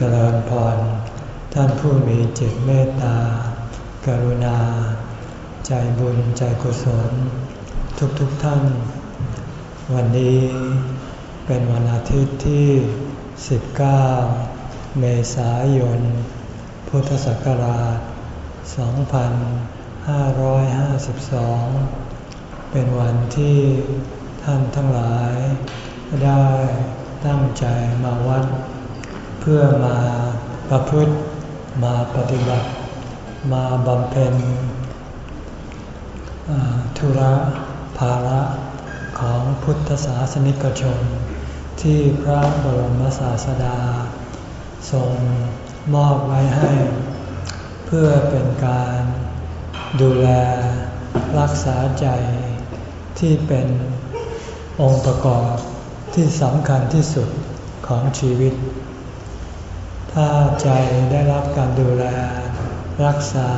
เจริญพร ท่านผู้มีจิตเมตตา กรุณา ใจบุญใจกุศล ทุกๆทท่าน วันนี้เป็นวันอาทิตย์ที่ 19 เมษายน พุทธศักราช 2552 เป็นวันที่ท่านทั้งหลายได้ตั้งใจมาวัด พื่อมาประพฤติมาปฏิบัติ มาบำเพ็ญธุระภาระของพุทธศาสนิกชน ที่พระบรมศาสดา ทรงมอบไว้ให้ เพื่อเป็นการดูแลรักษาใจที่เป็นองค์ประกอบที่สำคัญที่สุดของชีวิต ถ้าใจได้รับการดูแล รักษา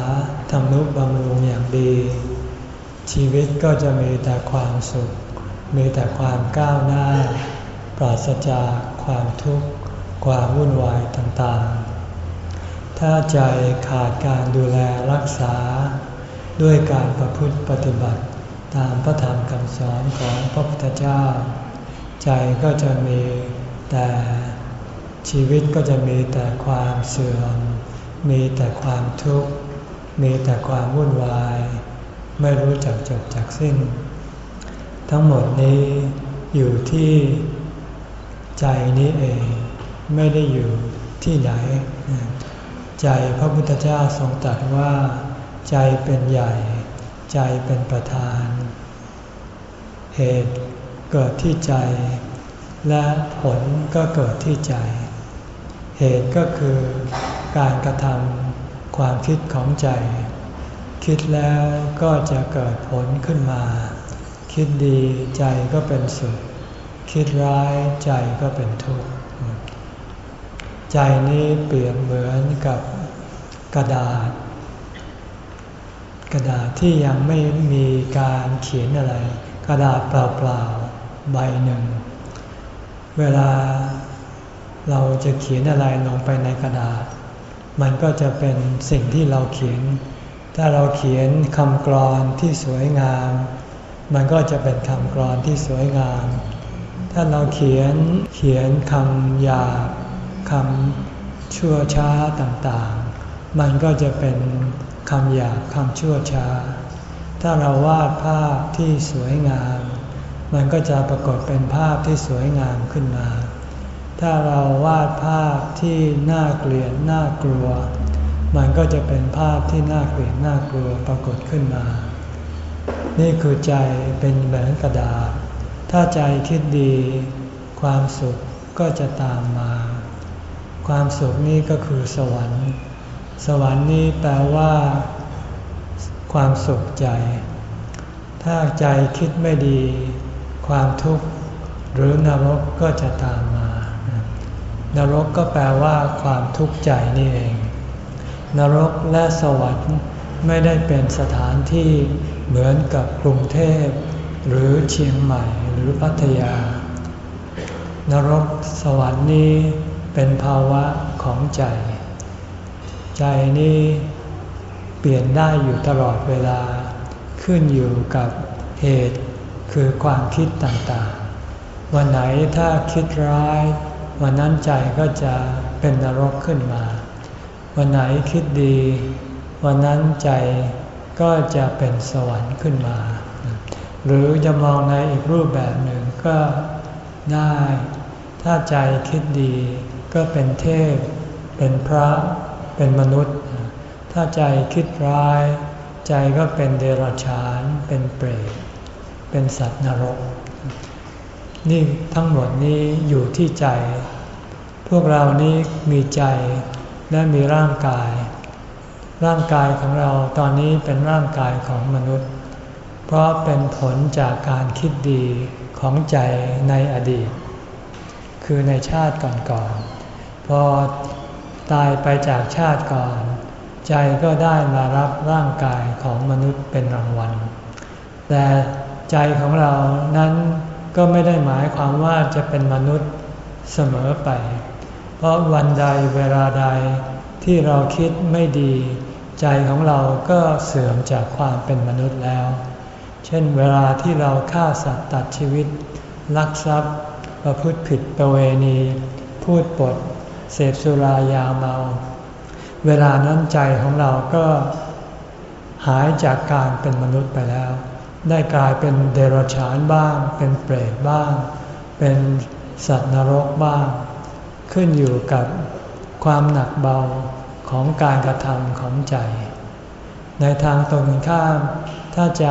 ทำนุบำรุงอย่างดี ชีวิตก็จะมีแต่ความสุข มีแต่ความก้าวหน้า ปราศจากความทุกข์ ความวุ่นวายต่างๆ ถ้าใจขาดการดูแลรักษา ด้วยการประพฤติปฏิบัติตามพระธรรมคำสอนของพระพุทธเจ้า ใจก็จะมีแต่ ชีวิตก็จะมีแต่ความเสื่อม มีแต่ความทุกข์ มีแต่ความวุ่นวาย ไม่รู้จักจบจากสิ้น ทั้งหมดนี้อยู่ที่ใจนี้เอง ไม่ได้อยู่ที่ไหน ใจพระพุทธเจ้าทรงตรัสว่า ใจเป็นใหญ่ ใจเป็นประธาน เหตุเกิดที่ใจ และผลก็เกิดที่ใจ เหตุก็คือการกระทำความคิดของใจ คิดแล้วก็จะเกิดผลขึ้นมา คิดดีใจก็เป็นสุข คิดร้ายใจก็เป็นทุกข์ ใจนี้เปรียบเหมือนกับกระดาษ กระดาษที่ยังไม่มีการเขียนอะไร กระดาษเปล่าๆใบหนึ่ง เวลา เราจะเขียนอะไรลงไปในกระดาษ มันก็จะเป็นสิ่งที่เราเขียน ถ้าเราเขียนคำกรอนที่สวยงาม มันก็จะเป็นคำกรอนที่สวยงาม ถ้าเราเขียนเขียนคำหยาบคำชั่วช้าต่างๆ มันก็จะเป็นคำหยาบคำชั่วช้า ถ้าเราวาดภาพที่สวยงาม มันก็จะปรากฏเป็นภาพที่สวยงามขึ้นมา ถ้าเราวาดภาพที่น่าเกลียดน่ากลัว มันก็จะเป็นภาพที่น่าเกลียดน่ากลัวปรากฏขึ้นมา นี่คือใจเป็นเหมือนกระดาษ ถ้าใจคิดดี ความสุขก็จะตามมา ความสุขนี้ก็คือสวรรค์ สวรรค์นี้แปลว่า ความสุขใจ ถ้าใจคิดไม่ดี ความทุกข์หรือนรกก็จะตามมา นรกก็แปลว่าความทุกข์ใจนี่เอง นรกและสวรรค์ไม่ได้เป็นสถานที่เหมือนกับกรุงเทพ หรือเชียงใหม่หรือพัทยา นรกสวรรค์นี้เป็นภาวะของใจ ใจนี้เปลี่ยนได้อยู่ตลอดเวลา ขึ้นอยู่กับเหตุคือความคิดต่างๆ วันไหนถ้าคิดร้าย วันนั้นใจก็จะเป็นนรกขึ้นมา วันไหนคิดดี วันนั้นใจก็จะเป็นสวรรค์ขึ้นมา หรือจะมองในอีกรูปแบบหนึ่งก็ได้ ถ้าใจคิดดีก็เป็นเทพ เป็นพระ เป็นมนุษย์ ถ้าใจคิดร้าย ใจก็เป็นเดรัจฉาน เป็นเปรต เป็นสัตว์นรก นี่ทั้งหมดนี้อยู่ที่ใจ พวกเรานี้มีใจและมีร่างกาย ร่างกายของเราตอนนี้เป็นร่างกายของมนุษย์ เพราะเป็นผลจากการคิดดีของใจในอดีต คือในชาติก่อนๆ พอตายไปจากชาติก่อน ใจก็ได้มารับร่างกายของมนุษย์เป็นรางวัล แต่ใจของเรานั้น ก็ไม่ได้หมายความว่าจะเป็นมนุษย์เสมอไป เพราะวันใดเวลาใดที่เราคิดไม่ดี ใจของเราก็เสื่อมจากความเป็นมนุษย์แล้ว เช่นเวลาที่เราฆ่าสัตว์ตัดชีวิต ลักทรัพย์ประพฤติผิดประเวณี พูดปด เสพสุรายาเมา เวลานั้นใจของเราก็หายจากการเป็นมนุษย์ไปแล้ว ได้กลายเป็นเดรัจฉานบ้าง เป็นเปรตบ้าง เป็นสัตว์นรกบ้าง ขึ้นอยู่กับความหนักเบาของการกระทำของใจ ในทางตรงข้าม ถ้าใจ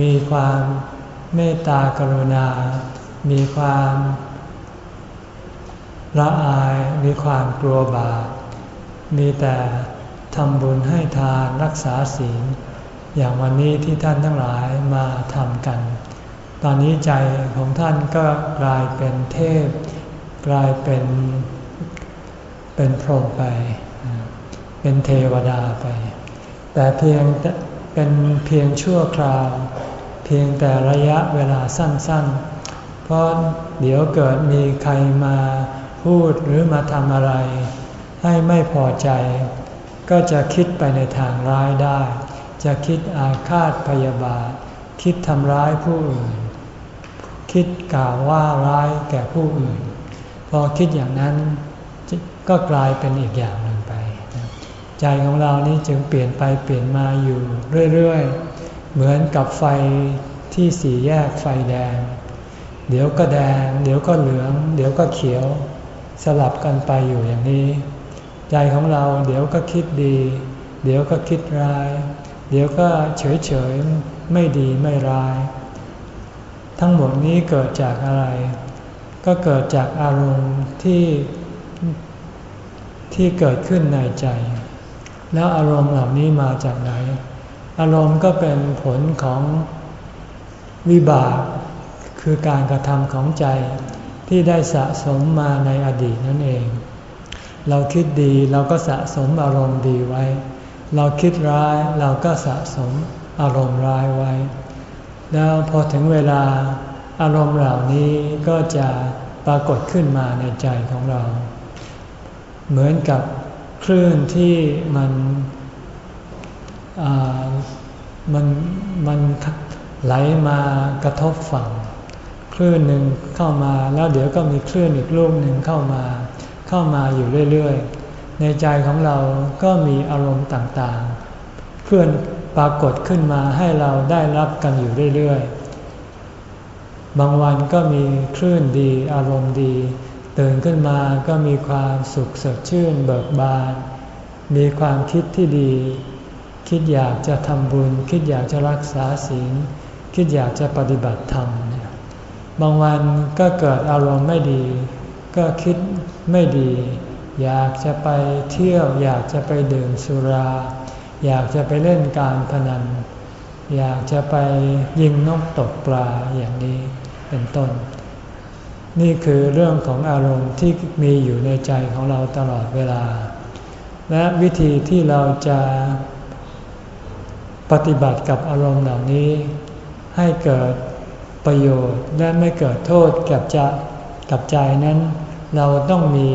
มีความเมตตากรุณา มีความละอาย มีความกลัวบาป มีแต่ทำบุญให้ทานรักษาศีล อย่างวันนี้ที่ท่านทั้งหลายมาทำกัน ตอนนี้ใจของท่านก็กลายเป็นเทพ กลายเป็นเป็นพรหมไป เป็นเทวดาไป แต่เพียงเป็นเพียงชั่วคราว เพียงแต่ระยะเวลาสั้นๆ เพราะเดี๋ยวเกิดมีใครมาพูดหรือมาทำอะไร ให้ไม่พอใจ ก็จะคิดไปในทางร้ายได้ จะคิดอาฆาตพยาบาท คิดทำร้ายผู้อื่น คิดกล่าวว่าร้ายแก่ผู้อื่น พอคิดอย่างนั้นก็กลายเป็นอีกอย่างหนึ่งไป ใจของเรานี้จึงเปลี่ยนไปเปลี่ยนมาอยู่เรื่อยๆ เหมือนกับไฟที่สี่แยกไฟแดง เดี๋ยวก็แดง เดี๋ยวก็เหลือง เดี๋ยวก็เขียว สลับกันไปอยู่อย่างนี้ ใจของเราเดี๋ยวก็คิดดี เดี๋ยวก็คิดร้าย เดี๋ยวก็เฉยเฉยไม่ดีไม่ร้าย ทั้งหมดนี้เกิดจากอะไร ก็เกิดจากอารมณ์ที่ที่เกิดขึ้นในใจ แล้วอารมณ์เหล่านี้มาจากไหน อารมณ์ก็เป็นผลของวิบาก คือการกระทำของใจที่ได้สะสมมาในอดีตนั่นเอง เราคิดดีเราก็สะสมอารมณ์ดีไว้ เราคิดร้ายเราก็สะสมอารมณ์ร้ายไว้ แล้วพอถึงเวลาอารมณ์เหล่านี้ก็จะปรากฏขึ้นมาในใจของเรา เหมือนกับคลื่นที่มันมันมันไหลมากระทบฝั่ง คลื่นหนึ่งเข้ามาแล้วเดี๋ยวก็มีคลื่นอีกลูกหนึ่งเข้ามา เข้ามาอยู่เรื่อยๆ ในใจของเราก็มีอารมณ์ต่างๆเพื่อนปรากฏขึ้นมาให้เราได้รับกันอยู่เรื่อยๆ บางวันก็มีคลื่นดีอารมณ์ดี ตื่นขึ้นมาก็มีความสุขสดชื่นเบิกบาน มีความคิดที่ดี คิดอยากจะทำบุญ คิดอยากจะรักษาศีล คิดอยากจะปฏิบัติธรรม บางวันก็เกิดอารมณ์ไม่ดี ก็คิดไม่ดี อยากจะไปเที่ยว อยากจะไปดื่มสุรา อยากจะไปเล่นการพนัน อยากจะไปยิงนกตกปลาอย่างนี้เป็นต้น นี่คือเรื่องของอารมณ์ที่มีอยู่ในใจของเราตลอดเวลา และวิธีที่เราจะปฏิบัติกับอารมณ์เหล่านี้ ให้เกิดประโยชน์และไม่เกิดโทษกับจะกับใจนั้น เราต้องมี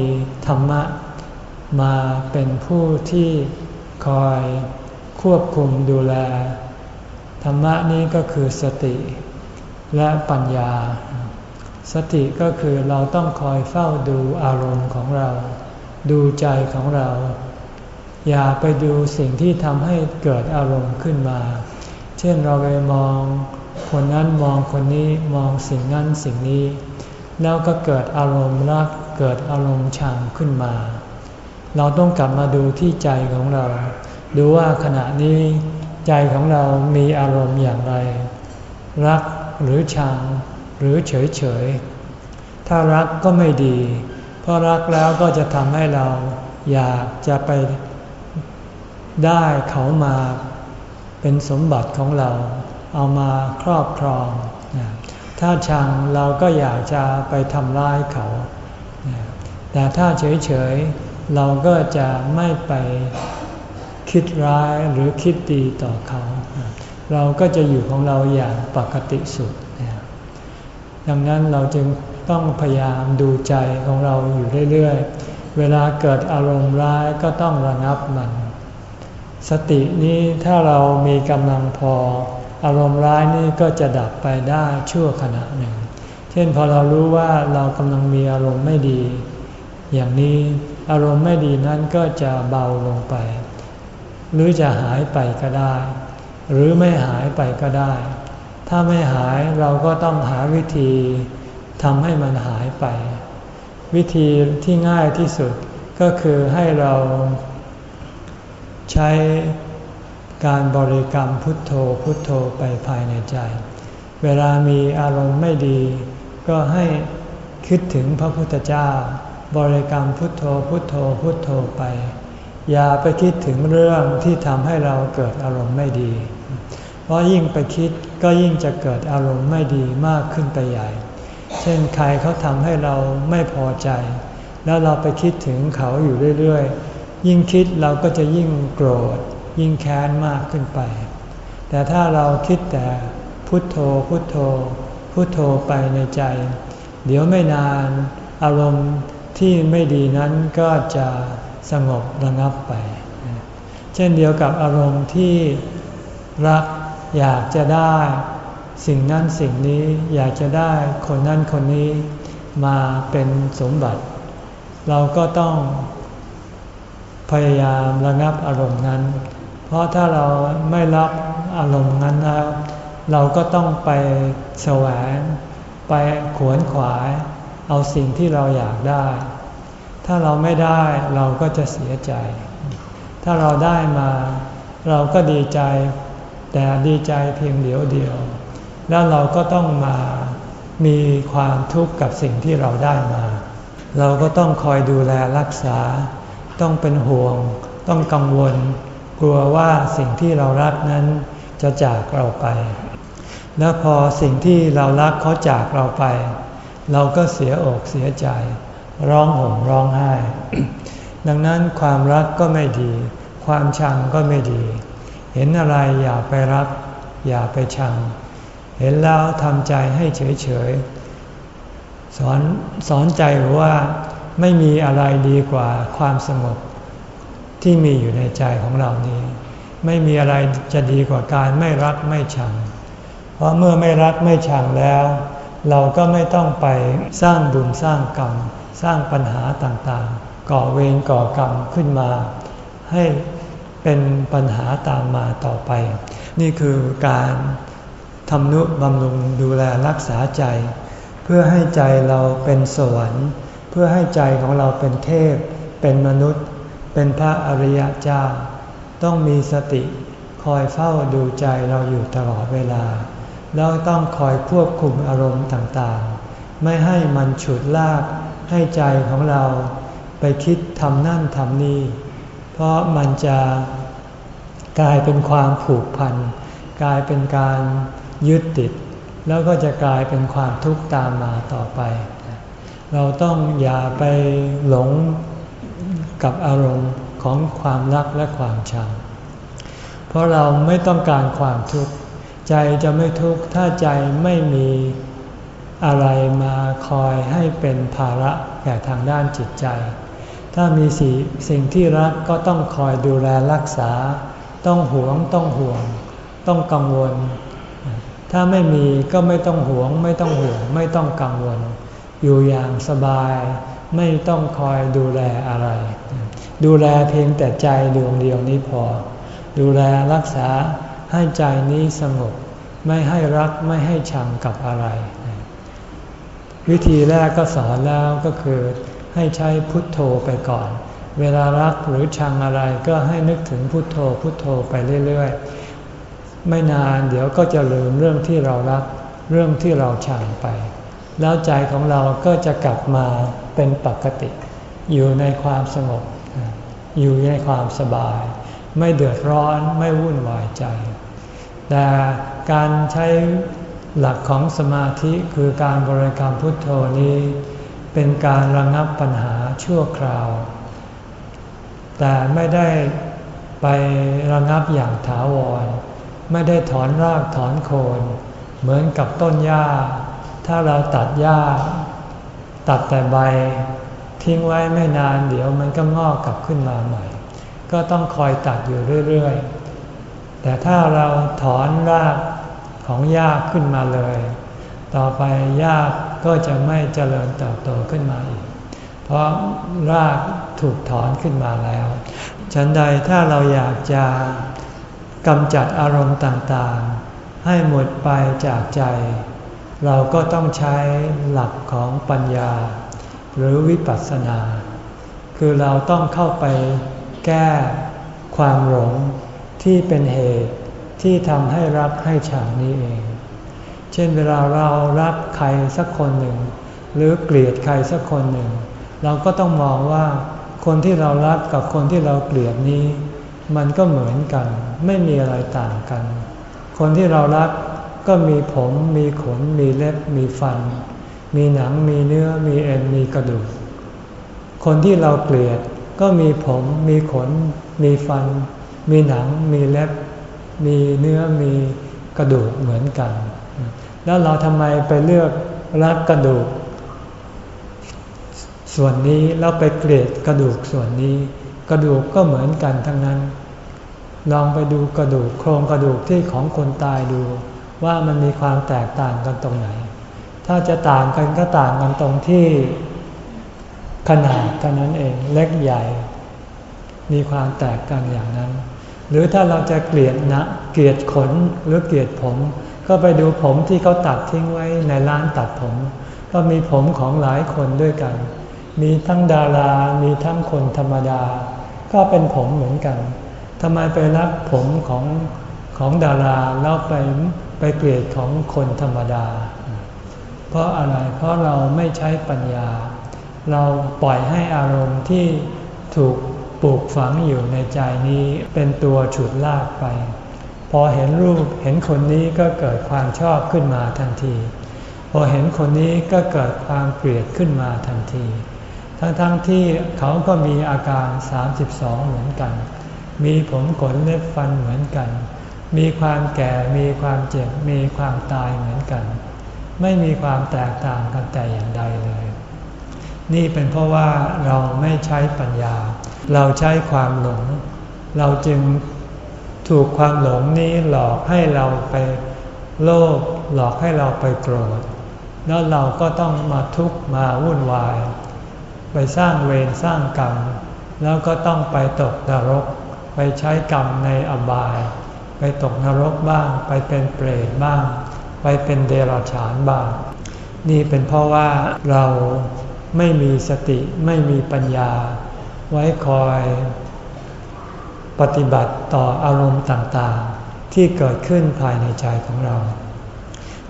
ธรรมะมาเป็นผู้ที่คอยควบคุมดูแล ธรรมะนี้ก็คือสติและปัญญา สติก็คือเราต้องคอยเฝ้าดูอารมณ์ของเรา ดูใจของเรา อย่าไปดูสิ่งที่ทำให้เกิดอารมณ์ขึ้นมา เช่นเราไปมองคนนั้นมองคนนี้มองสิ่งนั้นสิ่งนี้ แล้วก็เกิดอารมณ์รักเกิดอารมณ์ชังขึ้นมา เราต้องกลับมาดูที่ใจของเรา ดูว่าขณะนี้ใจของเรามีอารมณ์อย่างไร รักหรือชังหรือเฉยเฉยถ้ารักก็ไม่ดี เพราะรักแล้วก็จะทำให้เราอยากจะไปได้เขามาเป็นสมบัติของเรา เอามาครอบครอง ถ้าชังเราก็อยากจะไปทำร้ายเขา แต่ถ้าเฉยๆเราก็จะไม่ไปคิดร้ายหรือคิดดีต่อเขา เราก็จะอยู่ของเราอย่างปกติสุด ดังนั้นเราจึงต้องพยายามดูใจของเราอยู่เรื่อยๆ เวลาเกิดอารมณ์ร้ายก็ต้องระงับมัน สตินี้ถ้าเรามีกำลังพอ อารมณ์ร้ายนี่ก็จะดับไปได้ชั่วขณะหนึ่ง เช่นพอเรารู้ว่าเรากำลังมีอารมณ์ไม่ดี อย่างนี้อารมณ์ไม่ดีนั้นก็จะเบาลงไป หรือจะหายไปก็ได้ หรือไม่หายไปก็ได้ ถ้าไม่หายเราก็ต้องหาวิธีทำให้มันหายไป วิธีที่ง่ายที่สุดก็คือให้เราใช้ การบริกรรมพุทโธพุทโธไปภายในใจ เวลามีอารมณ์ไม่ดี ก็ให้คิดถึงพระพุทธเจ้า บริกรรมพุทโธพุทโธพุทโธไป อย่าไปคิดถึงเรื่องที่ทำให้เราเกิดอารมณ์ไม่ดี เพราะยิ่งไปคิดก็ยิ่งจะเกิดอารมณ์ไม่ดีมากขึ้นไปใหญ่ เช่นใครเขาทำให้เราไม่พอใจ แล้วเราไปคิดถึงเขาอยู่เรื่อยๆ ยิ่งคิดเราก็จะยิ่งโกรธ ยิ่งแค้นมากขึ้นไป แต่ถ้าเราคิดแต่พุทโธพุทโธ พุทโธไปในใจ เดี๋ยวไม่นานอารมณ์ที่ไม่ดีนั้นก็จะสงบระงับไป เช่นเดียวกับอารมณ์ที่รักอยากจะได้ สิ่งนั้นสิ่งนี้อยากจะได้คนนั้นคนนี้มาเป็นสมบัติ เราก็ต้องพยายามระงับอารมณ์นั้น เพราะถ้าเราไม่รับอารมณ์นั้นแล้วเราก็ต้องไปแสวง ไปขวนขวาย เอาสิ่งที่เราอยากได้ ถ้าเราไม่ได้เราก็จะเสียใจ ถ้าเราได้มา เราก็ดีใจ แต่ดีใจเพียงเดียวเดียว แล้วเราก็ต้องมามีความทุกข์กับสิ่งที่เราได้มา เราก็ต้องคอยดูแลรักษา ต้องเป็นห่วง ต้องกังวล กลัวว่าสิ่งที่เรารักนั้นจะจากเราไป แล้วพอสิ่งที่เรารักเขาจากเราไป เราก็เสียอกเสียใจ ร้องห่มร้องไห้ ดังนั้นความรักก็ไม่ดี ความชังก็ไม่ดี เห็นอะไรอย่าไปรัก อย่าไปชัง เห็นแล้วทำใจให้เฉยเฉยสอนสอนใจว่าไม่มีอะไรดีกว่าความสงบ ที่มีอยู่ในใจของเรานี้ ไม่มีอะไรจะดีกว่าการไม่รักไม่ชัง เพราะเมื่อไม่รักไม่ชังแล้ว เราก็ไม่ต้องไปสร้างบุญสร้างกรรม สร้างปัญหาต่างๆ ก่อเวรก่อกรรมขึ้นมา ให้เป็นปัญหาตามมาต่อไป นี่คือการทำนุบำรุงดูแลรักษาใจ เพื่อให้ใจเราเป็นสวรรค์ เพื่อให้ใจของเราเป็นเทพ เป็นมนุษย์ เป็นพระอริยเจ้า ต้องมีสติคอยเฝ้าดูใจเราอยู่ตลอดเวลา แล้วต้องคอยควบคุมอารมณ์ต่างๆ ไม่ให้มันฉุดลากให้ใจของเราไปคิดทำนั่นทำนี่ เพราะมันจะกลายเป็นความผูกพัน กลายเป็นการยึดติด แล้วก็จะกลายเป็นความทุกข์ตามมาต่อไป เราต้องอย่าไปหลง กับอารมณ์ของความรักและความชัง เพราะเราไม่ต้องการความทุกข์ใจจะไม่ทุกข์ถ้าใจไม่มีอะไรมาคอยให้เป็นภาระแก่ทางด้านจิตใจ ถ้ามีสสิ่งที่รักก็ต้องคอยดูแลรักษา ต้องหวงต้องห่วง ต้องกังวล ถ้าไม่มีก็ไม่ต้องหวง ไม่ต้องห่วง ไม่ต้องกังวล อยู่อย่างสบาย ไม่ต้องคอยดูแลอะไร ดูแลเพียงแต่ใจดวงเดียวนี้พอ ดูแลรักษาให้ใจนี้สงบ ไม่ให้รักไม่ให้ชังกับอะไร วิธีแรกก็สอนแล้วก็คือให้ใช้พุทโธไปก่อน เวลารักหรือชังอะไรก็ให้นึกถึงพุทโธพุทโธไปเรื่อยๆ ไม่นานเดี๋ยวก็จะลืมเรื่องที่เรารัก เรื่องที่เราชังไป แล้วใจของเราก็จะกลับมาเป็นปกติ อยู่ในความสงบ อยู่ในความสบาย ไม่เดือดร้อนไม่วุ่นวายใจ แต่การใช้หลักของสมาธิคือการบริกรรมพุทโธนี้ เป็นการระงับปัญหาชั่วคราว แต่ไม่ได้ไประงับอย่างถาวร ไม่ได้ถอนรากถอนโคน เหมือนกับต้นหญ้า ถ้าเราตัดหญ้า ตัดแต่ใบ ทิ้งไว้ไม่นานเดี๋ยวมันก็งอกกลับขึ้นมาใหม่ ก็ต้องคอยตัดอยู่เรื่อยๆ แต่ถ้าเราถอนรากของหญ้าขึ้นมาเลย ต่อไปหญ้าก็จะไม่เจริญเติบโตขึ้นมาอีก เพราะรากถูกถอนขึ้นมาแล้ว ฉันใดถ้าเราอยากจะกำจัดอารมณ์ต่างๆ ให้หมดไปจากใจ เราก็ต้องใช้หลักของปัญญา หรือวิปัสสนา คือเราต้องเข้าไปแก้ความหลงที่เป็นเหตุที่ทำให้รักให้ฉังนี้เอง เช่นเวลาเรารักใครสักคนหนึ่ง หรือเกลียดใครสักคนหนึ่ง เราก็ต้องมองว่าคนที่เรารักกับคนที่เราเกลียดนี้ มันก็เหมือนกัน ไม่มีอะไรต่างกัน คนที่เรารักก็มีผมมีขนมีเล็บมีฟัน มีหนังมีเนื้อมีเอ็นมีกระดูก คนที่เราเกลียดก็มีผมมีขน มีฟัน มีหนัง มีเล็บ มีเนื้อมีกระดูกเหมือนกัน แล้วเราทำไมไปเลือกรักกระดูก ส่วนนี้แล้วไปเกลียดกระดูกส่วนนี้ กระดูกก็เหมือนกันทั้งนั้น ลองไปดูกระดูกโครงกระดูกที่ของคนตายดู ว่ามันมีความแตกต่างกันตรงไหน ถ้าจะต่างกันก็ต่างกันตรงที่ขนาดเท่านั้นเองเล็กใหญ่ มีความแตกกันอย่างนั้น หรือถ้าเราจะเกลียดนะเกลียดขนหรือเกลียดผม ก็ไปดูผมที่เขาตัดทิ้งไว้ในร้านตัดผม ก็มีผมของหลายคนด้วยกัน มีทั้งดารา มีทั้งคนธรรมดา ก็เป็นผมเหมือนกันทำไมไปรักผมของของดาราแล้วไปไปเกลียดของคนธรรมดา เพราะอะไร เพราะเราไม่ใช้ปัญญา เราปล่อยให้อารมณ์ที่ถูกปลูกฝังอยู่ในใจนี้เป็นตัวฉุดลากไป พอเห็นรูปเห็นคนนี้ก็เกิดความชอบขึ้นมาทันที พอเห็นคนนี้ก็เกิดความเกลียดขึ้นมาทันที ทั้งๆทที่เขาก็มีอาการ 32 เหมือนกัน มีผมขนเล็บฟันเหมือนกัน มีความแก่มีความเจ็บมีความตายเหมือนกัน ไม่มีความแตกต่างกันแต่อย่างใดเลย นี่เป็นเพราะว่าเราไม่ใช้ปัญญา เราใช้ความหลง เราจึงถูกความหลงนี้หลอกให้เราไปโลภหลอกให้เราไปโกรธ แล้วเราก็ต้องมาทุกข์มาวุ่นวาย ไปสร้างเวรสร้างกรรม แล้วก็ต้องไปตกนรก ไปใช้กรรมในอบาย ไปตกนรกบ้าง ไปเป็นเปรตบ้าง ไปเป็นเดรัจฉานบ้าง นี่เป็นเพราะว่าเราไม่มีสติไม่มีปัญญา ไว้คอยปฏิบัติต่ออารมณ์ต่างๆ ที่เกิดขึ้นภายในใจของเรา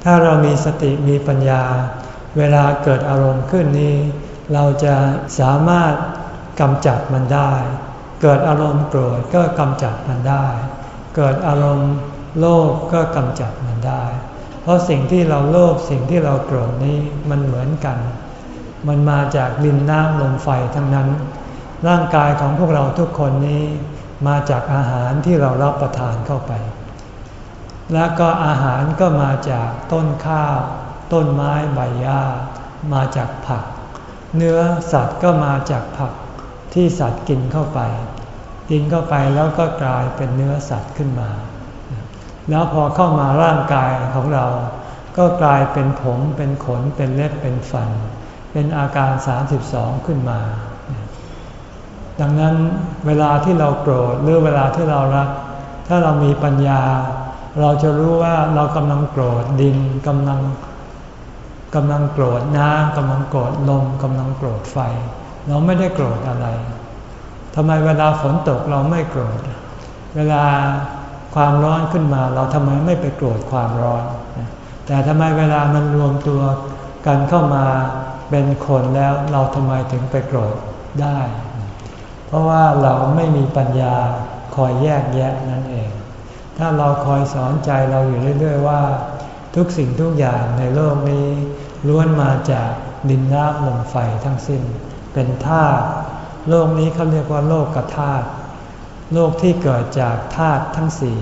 ถ้าเรามีสติมีปัญญา เวลาเกิดอารมณ์ขึ้นนี้ เราจะสามารถกำจัดมันได้ เกิดอารมณ์โกรธก็กำจัดมันได้ เกิดอารมณ์โลภก็กำจัดมันได้ เพราะสิ่งที่เราโลภสิ่งที่เราโกรธนี้มันเหมือนกัน มันมาจากดินน้ำลมไฟทั้งนั้น ร่างกายของพวกเราทุกคนนี้มาจากอาหารที่เรารับประทานเข้าไป และก็อาหารก็มาจากต้นข้าว ต้นไม้ใบหญ้า มาจากผัก เนื้อสัตว์ก็มาจากผักที่สัตว์กินเข้าไป กินเข้าไปแล้วก็กลายเป็นเนื้อสัตว์ขึ้นมา แล้วพอเข้ามาร่างกายของเรา ก็กลายเป็นผมเป็นขนเป็นเล็บเป็นฟัน เป็นอาการ 32 ขึ้นมา ดังนั้นเวลาที่เราโกรธหรือเวลาที่เรารัก ถ้าเรามีปัญญา เราจะรู้ว่าเรากำลังโกรธดินกำลังกำลังโกรธน้ำกำลังโกรธลมกำลังโกรธไฟ เราไม่ได้โกรธอะไรทำไมเวลาฝนตกเราไม่โกรธ เวลา ความร้อนขึ้นมาเราทำไมไม่ไปโกรธความร้อน แต่ทำไมเวลามันรวมตัวกันเข้ามาเป็นคนแล้วเราทำไมถึงไปโกรธได้ เพราะว่าเราไม่มีปัญญาคอยแยกแยะนั่นเอง ถ้าเราคอยสอนใจเราอยู่เรื่อย ๆ ว่า ทุกสิ่งทุกอย่างในโลกนี้ล้วนมาจากดินน้ำลมไฟทั้งสิ้น เป็นธาตุโลกนี้เขาเรียกว่าโลกกธาตุ โลกที่เกิดจากธาตุทั้งสี่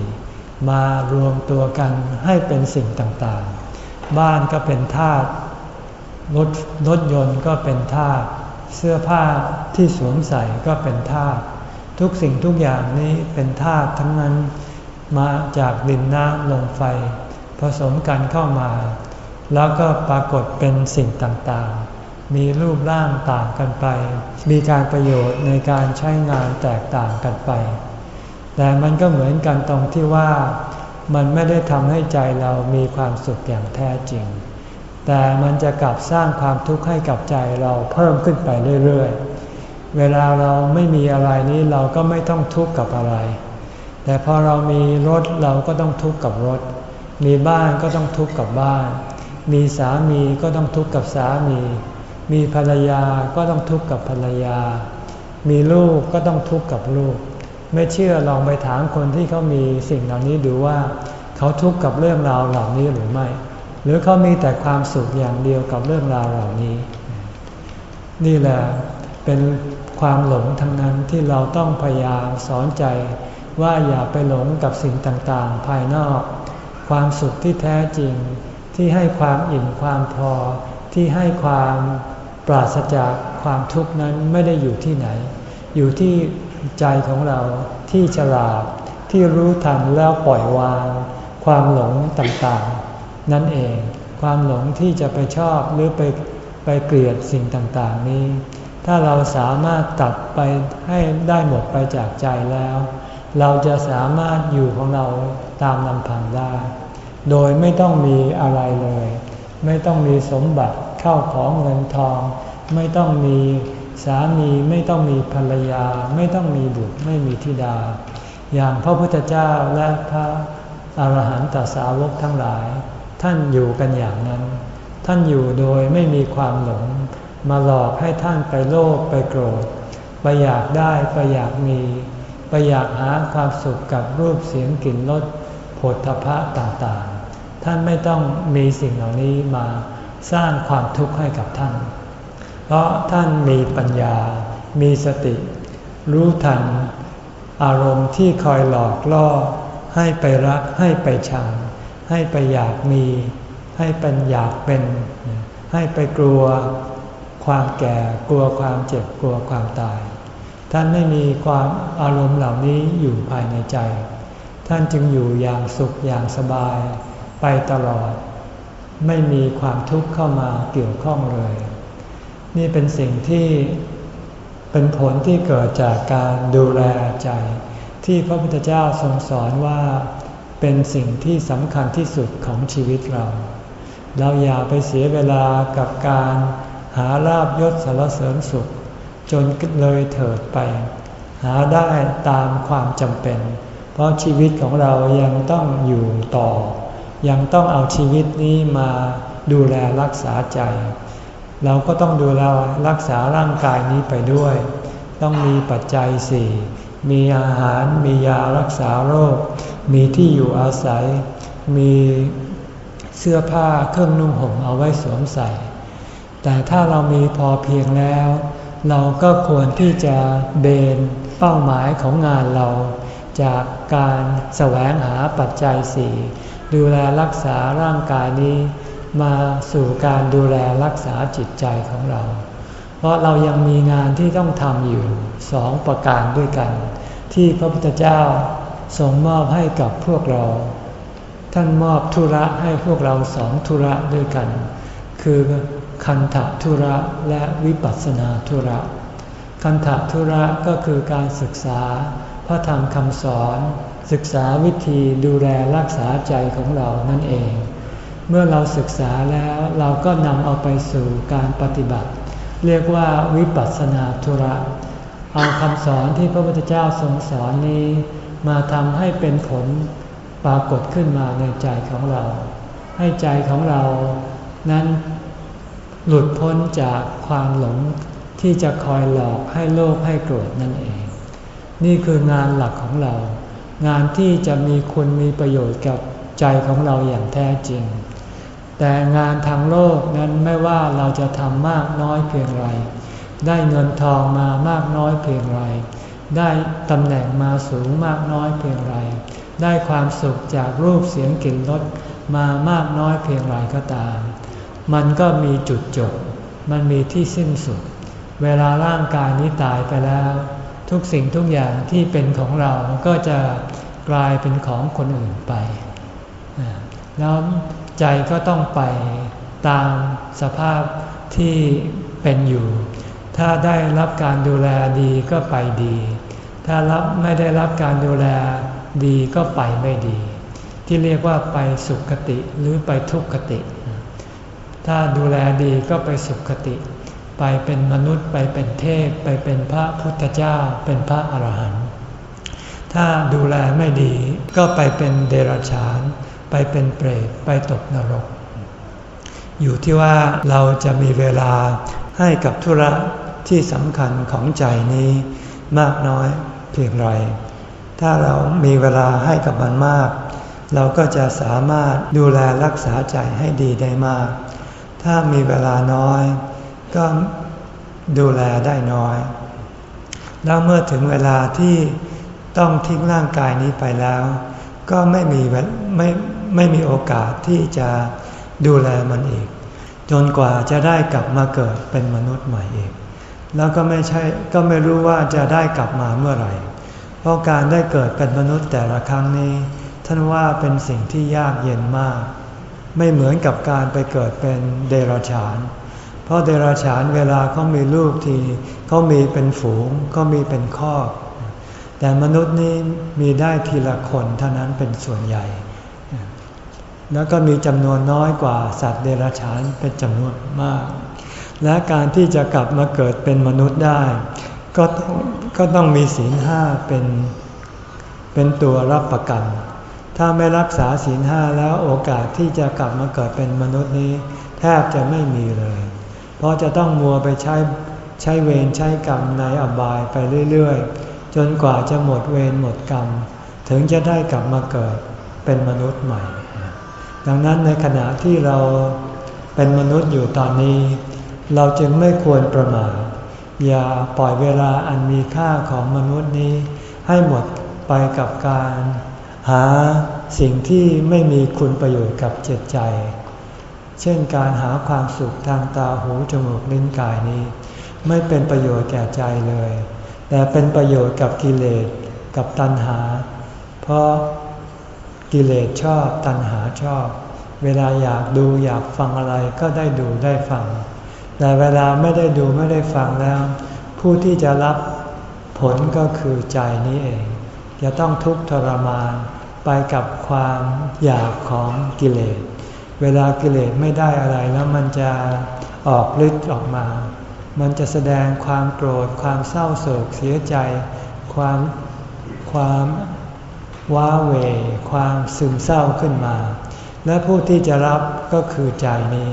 มารวมตัวกันให้เป็นสิ่งต่างๆ บ้านก็เป็นธาตุรถรถยนต์ก็เป็นธาตุเสื้อผ้าที่สวมใส่ก็เป็นธาตุทุกสิ่งทุกอย่างนี้เป็นธาตุทั้งนั้นมาจากดินน้ำลมไฟ ผสมกันเข้ามา แล้วก็ปรากฏเป็นสิ่งต่างๆ มีรูปร่างต่างกันไป มีการประโยชน์ในการใช้งานแตกต่างกันไป แต่มันก็เหมือนกันตรงที่ว่ามันไม่ได้ทำให้ใจเรามีความสุขอย่างแท้จริง แต่มันจะกลับสร้างความทุกข์ให้กับใจเราเพิ่มขึ้นไปเรื่อยๆ เวลาเราไม่มีอะไรนี้เราก็ไม่ต้องทุกข์กับอะไร แต่พอเรามีรถเราก็ต้องทุกข์กับรถ มีบ้านก็ต้องทุกข์กับบ้าน มีสามีก็ต้องทุกข์กับสามี มีภรรยาก็ต้องทุกข์กับภรรยา มีลูกก็ต้องทุกข์กับลูก ไม่เชื่อลองไปถามคนที่เขามีสิ่งเหล่านี้ดูว่า เขาทุกข์กับเรื่องราวเหล่านี้หรือไม่ หรือเขามีแต่ความสุขอย่างเดียวกับเรื่องราวเหล่านี้ นี่แหละเป็นความหลงทั้งนั้นที่เราต้องพยายามสอนใจว่าอย่าไปหลงกับสิ่งต่างๆ ภายนอก ความสุขที่แท้จริงที่ให้ความอิ่มความพอที่ให้ความ ปราศจากความทุกข์นั้นไม่ได้อยู่ที่ไหน อยู่ที่ใจของเราที่ฉลาดที่รู้ทันแล้วปล่อยวาง ความหลงต่างๆ นั่นเอง ความหลงที่จะไปชอบหรือไปไปเกลียดสิ่งต่างๆนี้ ถ้าเราสามารถตัดไปให้ได้หมดไปจากใจแล้ว เราจะสามารถอยู่ของเราตามลำพังได้ โดยไม่ต้องมีอะไรเลย ไม่ต้องมีสมบัติ เข้าของเงินทอง ไม่ต้องมีสามีไม่ต้องมีภรรยา ไม่ต้องมีบุตรไม่มีธิดา อย่างพระพุทธเจ้าและพระอรหันตสาวกทั้งหลาย ท่านอยู่กันอย่างนั้น ท่านอยู่โดยไม่มีความหลง มาหลอกให้ท่านไปโลภไปโกรธ ไปอยากได้ไปอยากมี ไปอยากหาความสุขกับรูปเสียงกลิ่นรสผลทพะต่างๆ ท่านไม่ต้องมีสิ่งเหล่านี้มา สร้างความทุกข์ให้กับท่าน เพราะท่านมีปัญญา มีสติ รู้ทัน อารมณ์ที่คอยหลอกล่อ ให้ไปรัก ให้ไปชัง ให้ไปอยากมี ให้เป็นอยากเป็น ให้ไปกลัวความแก่ กลัวความเจ็บ กลัวความตาย ท่านไม่มีความอารมณ์เหล่านี้อยู่ภายในใจ ท่านจึงอยู่อย่างสุขอย่างสบาย ไปตลอด ไม่มีความทุกข์เข้ามาเกี่ยวข้องเลย นี่เป็นสิ่งที่เป็นผลที่เกิดจากการดูแลใจ ที่พระพุทธเจ้าทรงสอนว่าเป็นสิ่งที่สำคัญที่สุดของชีวิตเรา เราอย่าไปเสียเวลากับการหาลาบยศสารเสริญสุข จนเลยเถิดไป หาได้ตามความจำเป็น เพราะชีวิตของเรายังต้องอยู่ต่อ ยังต้องเอาชีวิตนี้มาดูแลรักษาใจ เราก็ต้องดูแลรักษาร่างกายนี้ไปด้วย ต้องมีปัจจัยสี่มีอาหารมียารักษาโรค มีที่อยู่อาศัย มีเสื้อผ้าเครื่องนุ่งห่มเอาไว้สวมใส่ แต่ถ้าเรามีพอเพียงแล้ว เราก็ควรที่จะเบนเป้าหมายของงานเรา จากการแสวงหาปัจจัยสี่ ดูแลรักษาร่างกายนี้ มาสู่การดูแลรักษาจิตใจของเรา เพราะเรายังมีงานที่ต้องทำอยู่สองประการด้วยกัน ที่พระพุทธเจ้าทรงมอบให้กับพวกเรา ท่านมอบธุระให้พวกเราสองธุระด้วยกัน คือคันธธุระและวิปัสสนาธุระ คันธธุระก็คือการศึกษาพระธรรมคำสอน ศึกษาวิธีดูแลรักษาใจของเรานั่นเอง เมื่อเราศึกษาแล้วเราก็นำเอาไปสู่การปฏิบัติ เรียกว่าวิปัสสนาธุระ เอาคำสอนที่พระพุทธเจ้าทรงสอนนี้ มาทำให้เป็นผลปรากฏขึ้นมาในใจของเรา ให้ใจของเรานั้นหลุดพ้นจากความหลงที่จะคอยหลอกให้โลภให้โกรธนั่นเอง นี่คืองานหลักของเรา งานที่จะมีคุณมีประโยชน์กับใจของเราอย่างแท้จริง แต่งานทางโลกนั้นไม่ว่าเราจะทำมากน้อยเพียงไร ได้เงินทองมามากน้อยเพียงไร ได้ตำแหน่งมาสูงมากน้อยเพียงไร ได้ความสุขจากรูปเสียงกลิ่นรสมามากน้อยเพียงไรก็ตาม มันก็มีจุดจบ มันมีที่สิ้นสุด เวลาร่างกายนี้ตายไปแล้ว ทุกสิ่งทุกอย่างที่เป็นของเราก็จะกลายเป็นของคนอื่นไป แล้วใจก็ต้องไปตามสภาพที่เป็นอยู่ ถ้าได้รับการดูแลดีก็ไปดี ถ้ารับไม่ได้รับการดูแลดีก็ไปไม่ดี ที่เรียกว่าไปสุขคติหรือไปทุกขติ ถ้าดูแลดีก็ไปสุขคติ ไปเป็นมนุษย์ไปเป็นเทพ ไปเป็นพระพุทธเจ้า เป็นพระอรหันต์ถ้าดูแลไม่ดีก็ไปเป็นเดรัจฉาน ไปเป็นเปรตไปตกนรก อยู่ที่ว่าเราจะมีเวลาให้กับธุระที่สำคัญของใจนี้มากน้อยเพียงไร ถ้าเรามีเวลาให้กับมันมาก เราก็จะสามารถดูแลรักษาใจให้ดีได้มาก ถ้ามีเวลาน้อย ก็ดูแลได้น้อย แล้วเมื่อถึงเวลาที่ต้องทิ้งร่างกายนี้ไปแล้ว ก็ไม่มีไม่ไม่มีโอกาสที่จะดูแลมันอีก จนกว่าจะได้กลับมาเกิดเป็นมนุษย์ใหม่อีก แล้วก็ไม่ใช่ก็ไม่รู้ว่าจะได้กลับมาเมื่อไหร่ เพราะการได้เกิดเป็นมนุษย์แต่ละครั้งนี้ ท่านว่าเป็นสิ่งที่ยากเย็นมาก ไม่เหมือนกับการไปเกิดเป็นเดรัจฉานเราะเดรัจฉานเวลาเขามีลูกทีเขามีเป็นฝูงก็มีเป็นครอบ แต่มนุษย์นี่มีได้ทีละคนเท่านั้นเป็นส่วนใหญ่ แล้วก็มีจำนวนน้อยกว่าสัตว์เดรัจฉานเป็นจำนวนมาก และการที่จะกลับมาเกิดเป็นมนุษย์ได้ ก็ต้องก็ต้องมีศีลห้าเป็นเป็นตัวรับประกัน ถ้าไม่รักษาศีลห้าแล้วโอกาสที่จะกลับมาเกิดเป็นมนุษย์นี้ แทบจะไม่มีเลย เพราะจะต้องมัวไปใช้ใช้เวรใช้กรรมในอบายไปเรื่อยๆ จนกว่าจะหมดเวรหมดกรรม ถึงจะได้กลับมาเกิดเป็นมนุษย์ใหม่ ดังนั้นในขณะที่เราเป็นมนุษย์อยู่ตอนนี้ เราจึงไม่ควรประมาทอย่าปล่อยเวลาอันมีค่าของมนุษย์นี้ ให้หมดไปกับการ หาสิ่งที่ไม่มีคุณประโยชน์กับจิตใจ เช่นการหาความสุขทางตาหูจมูกลิ้นกายนี้ ไม่เป็นประโยชน์แก่ใจเลย แต่เป็นประโยชน์กับกิเลสกับตัณหา เพราะกิเลสชอบตัณหาชอบ เวลาอยากดูอยากฟังอะไรก็ได้ดูได้ฟัง แต่เวลาไม่ได้ดูไม่ได้ฟังแล้ว ผู้ที่จะรับผลก็คือใจนี้เอง จะต้องทุกข์ทรมานไปกับความอยากของกิเลส เวลากิเลสไม่ได้อะไรแล้วมันจะออกฤทธิ์ออกมา มันจะแสดงความโกรธ ความเศร้าโศกเสียใจ ความความว้าเหวความซึมเศร้าขึ้นมา และผู้ที่จะรับก็คือใจนี้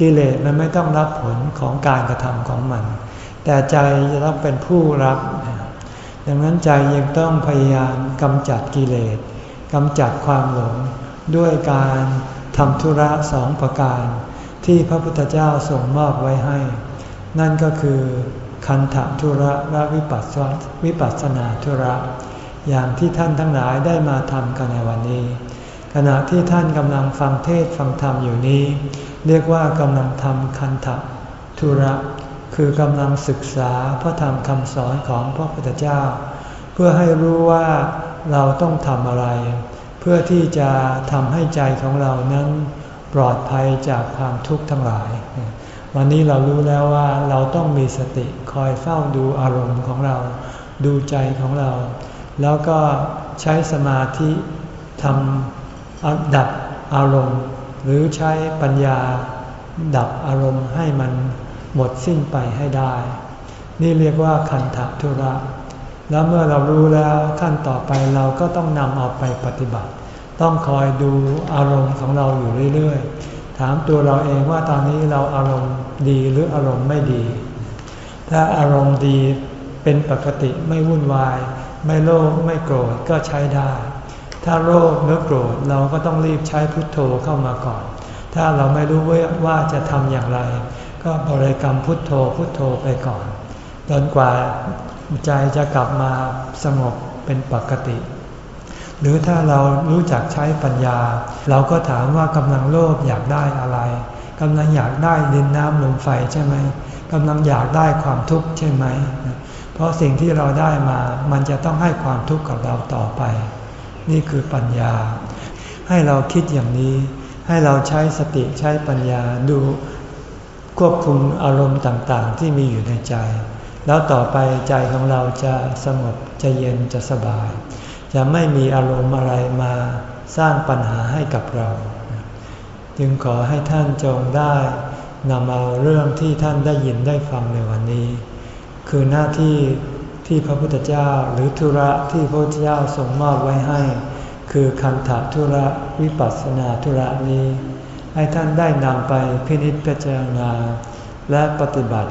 กิเลสมันไม่ต้องรับผลของการกระทำของมัน แต่ใจจะต้องเป็นผู้รับดังนั้นใจยังต้องพยายามกำจัดกิเลสกำจัดความหลงด้วยการ ทำธุระสองประการ ที่พระพุทธเจ้าส่งมอบไว้ให้ นั่นก็คือคันธุระและวิปัสสวิปัสนาธุระ อย่างที่ท่านทั้งหลายได้มาทำกันในวันนี้ ขณะที่ท่านกำลังฟังเทศฟังธรรมอยู่นี้ เรียกว่ากำลังทำคันธุระ คือกำลังศึกษาพระธรรมคำสอนของพระพุทธเจ้า เพื่อให้รู้ว่าเราต้องทำอะไร พื่อที่จะทำให้ใจของเรานั้นปลอดภัยจากความทุกข์ทั้งหลาย วันนี้เรารู้แล้วว่าเราต้องมีสติคอยเฝ้าดูอารมณ์ของเรา ดูใจของเรา แล้วก็ใช้สมาธิทำดับอารมณ์ หรือใช้ปัญญาดับอารมณ์ให้มันหมดสิ้นไปให้ได้ นี่เรียกว่าคันธทุระ แล้วเมื่อเรารู้แล้วขั้นต่อไปเราก็ต้องนำเอาไปปฏิบัติ ต้องคอยดูอารมณ์ของเราอยู่เรื่อยๆ ถามตัวเราเองว่าตอนนี้เราอารมณ์ดีหรืออารมณ์ไม่ดี ถ้าอารมณ์ดีเป็นปกติไม่วุ่นวาย ไม่โลภไม่โกรธก็ใช้ได้ ถ้าโลภหรือโกรธเราก็ต้องรีบใช้พุทโธเข้ามาก่อน ถ้าเราไม่รู้ว่าจะทำอย่างไร ก็บริกรรมพุทโธพุทโธไปก่อนจนกว่า ใจจะกลับมาสงบเป็นปกติ หรือถ้าเรารู้จักใช้ปัญญา เราก็ถามว่ากำลังโลภอยากได้อะไรกำลังอยากได้ดินน้ำลมไฟใช่ไหมกำลังอยากได้ความทุกข์ใช่ไหม เพราะสิ่งที่เราได้มามันจะต้องให้ความทุกข์กับเราต่อไป นี่คือปัญญา ให้เราคิดอย่างนี้ ให้เราใช้สติใช้ปัญญาดูควบคุมอารมณ์ต่างๆ ที่มีอยู่ในใจ แล้วต่อไปใจของเราจะสงบจะเย็นจะสบาย จะไม่มีอารมณ์อะไรมาสร้างปัญหาให้กับเรา จึงขอให้ท่านจงได้นำเอาเรื่องที่ท่านได้ยินได้ฟังในวันนี้ คือหน้าที่ที่พระพุทธเจ้าหรือธุระที่พระพุทธเจ้าทรงมอบไว้ให้ คือคันธธุระวิปัสสนาธุระนี้ ให้ท่านได้นำไปพินิจพิจารณาและปฏิบัติ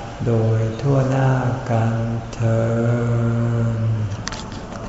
โดยทั่วหน้ากันเธอ